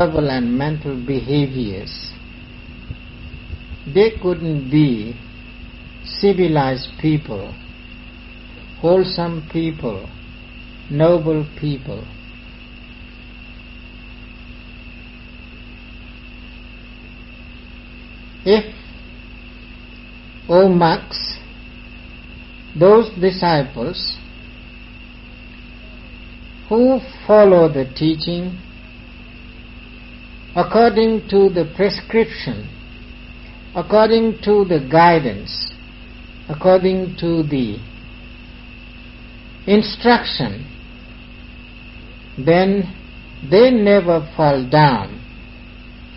verbal and mental behaviors. They couldn't be civilized people, wholesome people, noble people. If, O monks, those disciples who follow the teaching according to the prescription, according to the guidance, according to the instruction, then they never fall down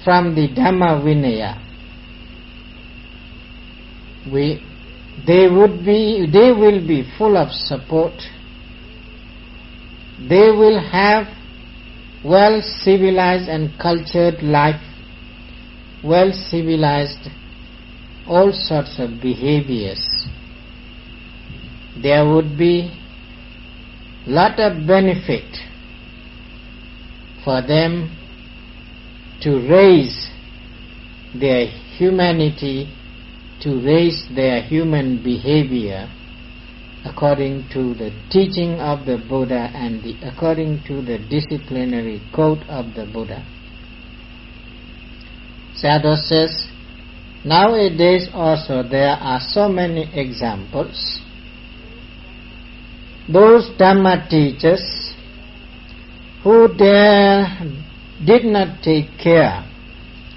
from the Dhamma Vinaya. We, they would be, they will be full of support. They will have well civilized and cultured life, well civilized. All sorts of behaviors. There would be lot of benefit for them to raise their humanity, to raise their human behavior according to the teaching of the Buddha and the, according to the disciplinary code of the Buddha. Sayadaw says, nowadays also there are so many examples. Those Dhamma teachers who dare, did not take care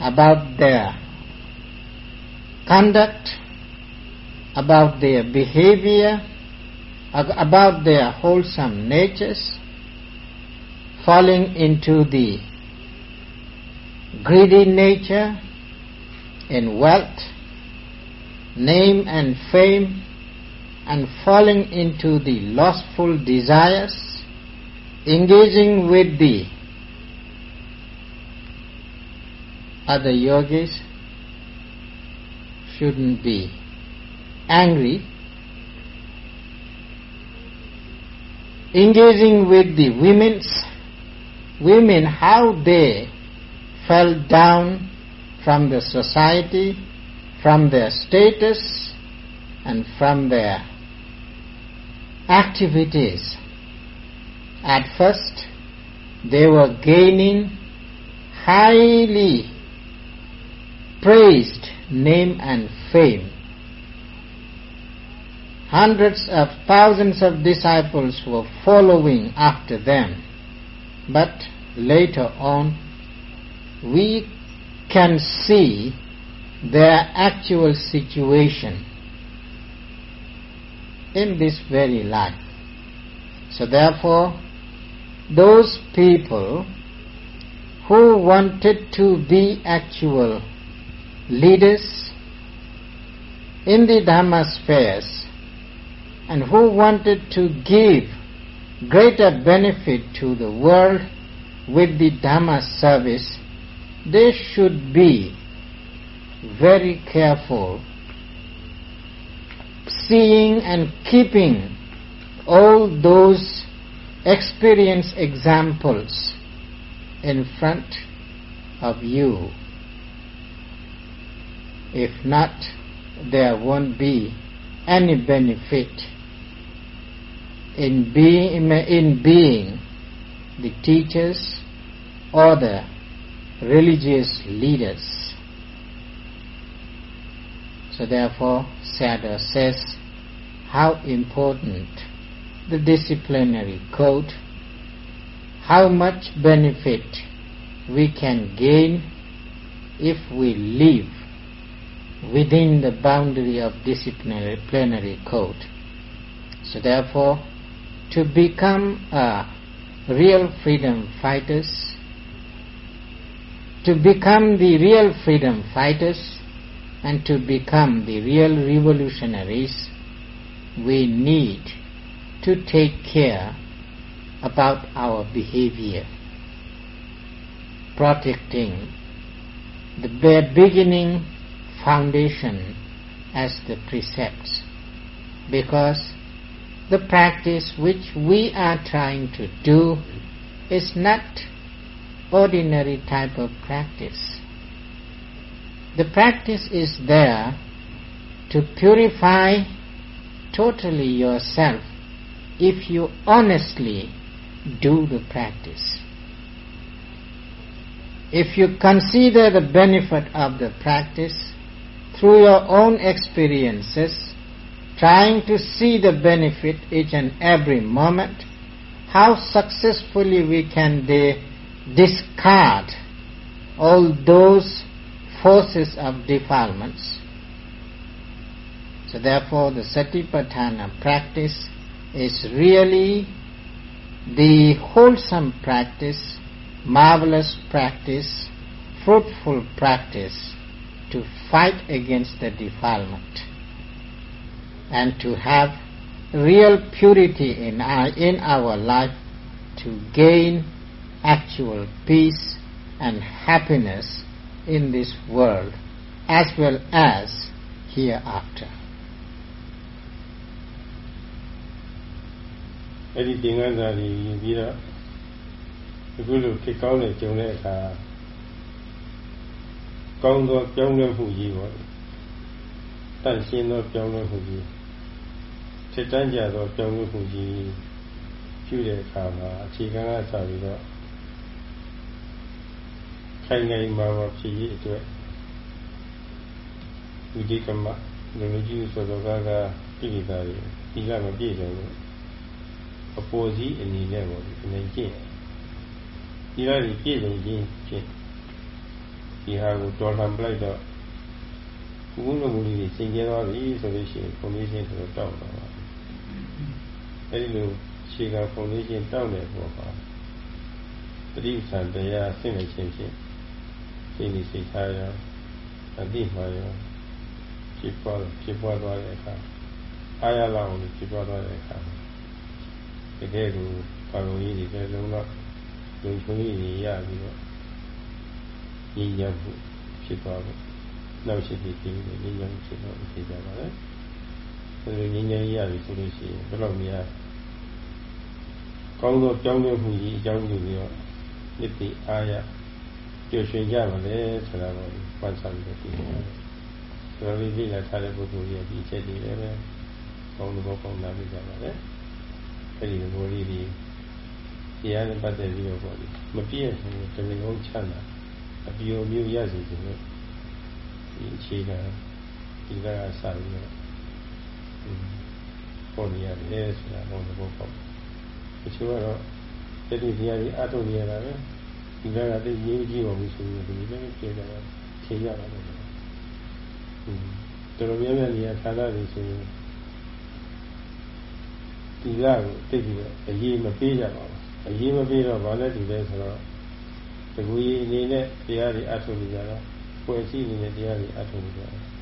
about their conduct, about their behavior, about their wholesome natures, falling into the greedy nature in wealth, name and fame, and falling into the lustful desires, engaging with the other yogis shouldn't be angry engaging with the women's women how they fell down from the society from their status and from their activities. At first they were gaining highly praised name and fame hundreds of thousands of disciples were following after them. But later on, we can see their actual situation in this very life. So therefore, those people who wanted to be actual leaders in the Dhamma spheres and who wanted to give greater benefit to the world with the Dhamma service, they should be very careful seeing and keeping all those experience examples in front of you. If not, there won't be any benefit in being, in being the teachers or the religious leaders. So therefore, Sayadaw says how important the disciplinary code, how much benefit we can gain if we live within the boundary of disciplinary code. So therefore, to become a real freedom fighters, to become the real freedom fighters and to become the real revolutionaries, we need to take care about our behavior, protecting the bare beginning foundation as the precepts, because the practice which we are trying to do is not ordinary type of practice. The practice is there to purify totally yourself if you honestly do the practice. If you consider the benefit of the practice through your own experiences, trying to see the benefit each and every moment, how successfully we can de- discard all those forces of defilements. So therefore the Satipatthana practice is really the wholesome practice, marvelous practice, fruitful practice to fight against the defilement and to have real purity in our, in our life to gain actual peace and happiness in this world as well as hereafter. အဲ့ဒီသင်္ကန်းစာတွေယူပြီးတော့အခုလိုဖြစ်ကောင်းတဲ့ကြုံတဲ့အခါကောင်းသောကြောင်းလဲမှုကြီးပေါ့တန့်ရှင်းသောကြောင်းလဲမှုကြီး စိတ်တန်းကြသောကြောင်းလဲမှုကြီးပြုတဲ့အခါမှာအခြေခံကစပြီးတော့ခိုင်ခိုင်မာမာဖြစ်ရေးအတွက်ဝိတိကမလူလူကြီးဆိုတော့ကကိလေသာတွေဒီကမပြည့်စုံဘူးအပေါ်စီးအနေနဲ့ပေါ့ဒီနေကျင့်ဒီဟာဒီပြည့်စုံခြင်းဖြင့်ဒီဟာကိုတော်လှန်ပလိုက်တော့ဘုန်းတော်မူကြီးစင်ကြဲသွားပြီဆိုလို့ရှိရင်ဖောင်ဒေးရှင်းဆိုတော့တောက်တော့ပါ အဲဒီလိုခြေကဖောင်ဒေးရှင်းတောက်တဲ့ပေါ်ပါတတိဆန်တရားဆင့်နေခြင်းဖြင့်စိတ်နေစိတ်ထားရအတိမှရောဖြစ်ပေါ်ဖြစ်ပေါ်သွားတဲ့အခါအာရလောင်ဖြစ်ပေါ်သွားတဲ့အခါတကယ်ကိုပါလုံးကြီးတွေလည်းလုံးတော့လုံချုံကြီးတွေရပြီးတော့ညီညာမှုဖြစ်သွားဖို့နောက်ရှိပြီးဒီညီညာမှုဖြစ်တော့ဖြစ်ကြပါလေ အဲဒီညီညာရပြီဆိုလို့ရှိရင်ဘယ်တော့များကောင်းသောကြောင်းတဲ့မှုကြီးအကြောင်းပြုပြီးတော့နိတိအာရကျွရွှင်ကြပါလေဆိုတာကိုပတ်စားပြီးတော့ဒီလိုလေးလေးလာထားတဲ့ပုဂ္ဂိုလ်ရဲ့ဒီချက်တွေလည်းပဲကောင်းသောကောင်းလာပြီးကြပါလေအဲ့ဒီဘောလေးဒီတရားနဲ့ပတ်သက်ပြီးတော့ပေါ့လေမပြည့်စုံတမင်ကုန်ချမ်းသာအပြိုမျိုးရစီခြင်းနဲ့ဒီအခြေခံဒီကကစပြီးတော့ ပေါ်နေရတယ်ဆိုတာဟောတဲ့ဘောပေါ့တချို့ကတော့တတိတရားကြီးအထုံနေရတာပဲဒီကကတိတ်ရေးကြည့်ပါဘူးဆိုရင်ဒီလည်းပြေကြတာထင်ရတာပဲတော်တော်များများနေရာဌာနတွေဆိုရင်ဒီလကိုသိပြီးတော့အရေးမပေးကြပါဘူးအရေးမပေးတော့ဘာလဲဒီလဲဆိုတော့တကူကြီးအနေနဲ့တရားတွေအထုနေကြတော့ပွဲစည်းနေတဲ့တရားတွေအထုနေကြတယ်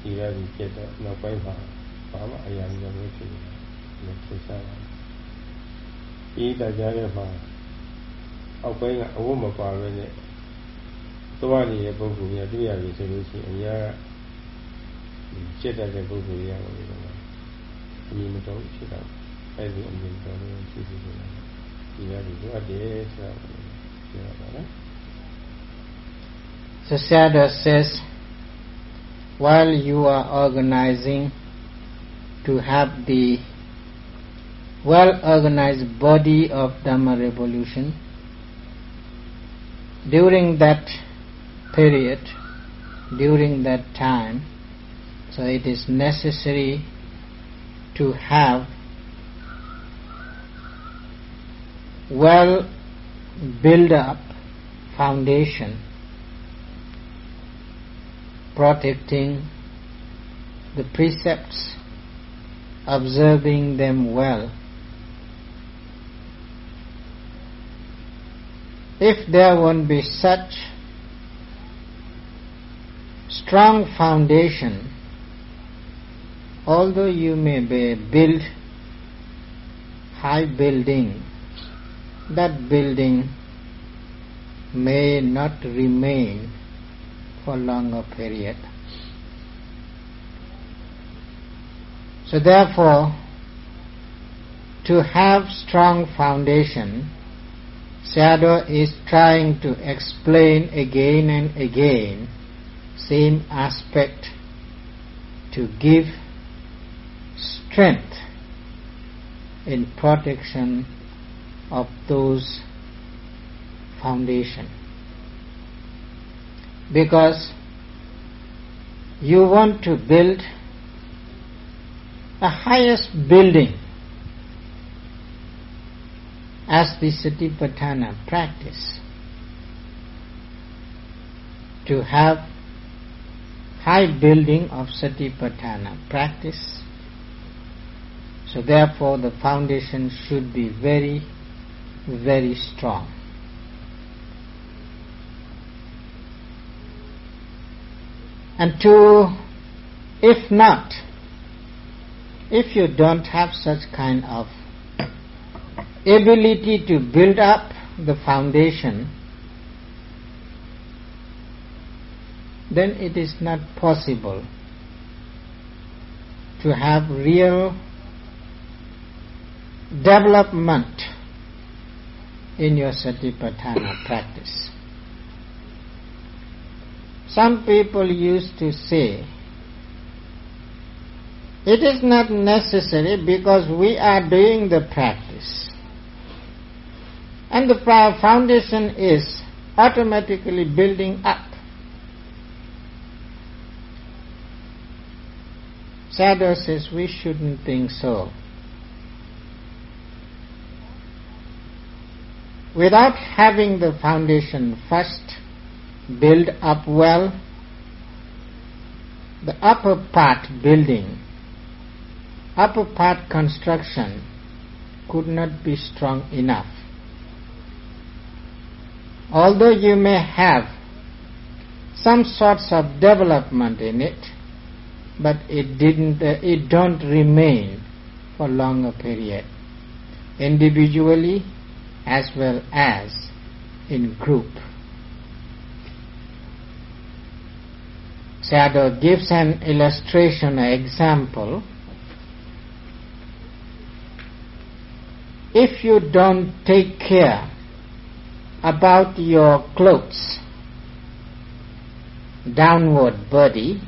ဒီကကြီးပြတ်တော့နောက်ပိုင်းမှာဘာမှအရာမလို့ဖြစ်နေတယ်ဖြစ်စားတာဒီတရားရဲ့မှာအောက်ပိုင်းကအဝတ်မပါပဲနဲ့သွားနေတဲ့ပုဂ္ဂိုလ်များတွေ့ရပြီဆိုလို့ရှိရင်အရာကစိတ်တတ်တဲ့ပုဂ္ဂိုလ်ရပါလိမ့်မယ်အမြင်မတော်ဖြစ်တာအဲ့ဒီအမြင်တော်လေးဖြစ်ဖြစ်နေတာဒီရည်လိုအပ်တယ်ဆိုတာပြောတာနော် So Sayadaw says while you are organizing to have the well organized body of Dhamma revolution during that period during that time so it is necessary to have well built up foundation protecting the precepts observing them well. If there won't be such strong foundation although you may be build high building, that building may not remain for longer period. So therefore, to have strong foundation, Sayadaw is trying to explain again and again same aspect to give strength in protection of those foundation because you want to build the highest building as the Satipatthana practice to have high building of Satipatthana practice. So therefore the foundation should be very very strong and to if not if you don't have such kind of ability to build up the foundation, then it is not possible to have real development in your satipatthana practice. Some people used to say it is not necessary because we are doing the practice. And the foundation is automatically building up. Sayadaw says we shouldn't think so. Without having the foundation first built up well, the upper part building upper part construction could not be strong enough. Although you may have some sorts of development in it, but it didn't, uh, it don't remain for longer period, individually as well as in group. Sayadaw gives an illustration, an example. If you don't take care about your clothes, downward body,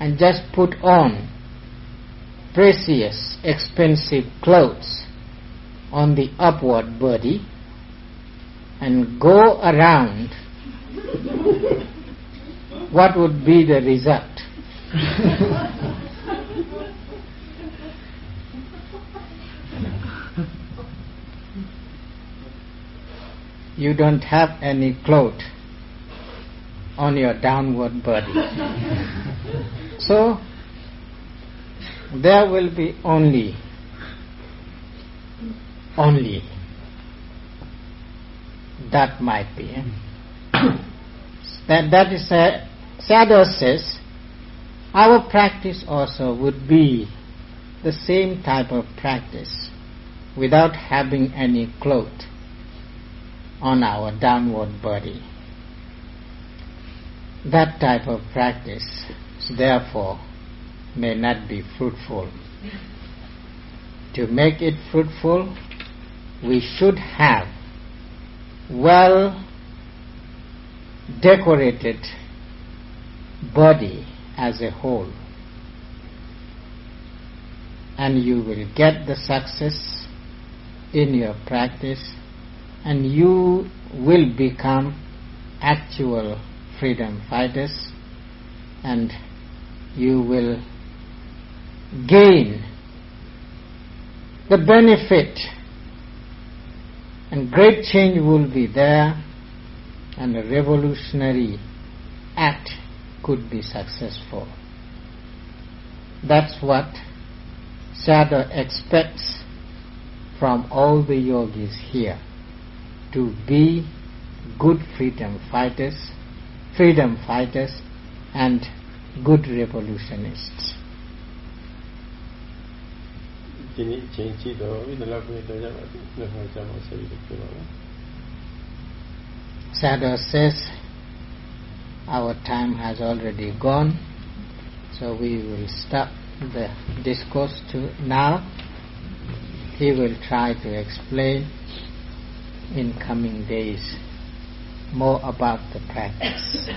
and just put on precious, expensive clothes on the upward body and go around, what would be the result? you don't have any cloth on your downward body. so, there will be only, only, that might be. That, that is, a, Sayadaw says, our practice also would be the same type of practice without having any cloth on our downward body. That type of practice, therefore, may not be fruitful. To make it fruitful, we should have well decorated body as a whole. And you will get the success in your practice and you will become actual freedom fighters and you will gain the benefit and great change will be there and a revolutionary act could be successful. That's what Sayadaw expects from all the yogis here to be good freedom fighters, freedom fighters and good revolutionists. ဒီနေ့အချိန်ကြည့်တော့ဒီလောက်ပဲတော့ကြပါဘူး။နှစ်ခါကြာမှဆက်ပြီးပြောပါမယ်။ Sayadaw says our time has already gone, so we will stop the discourse to now. He will try to explain in coming days more about the practice.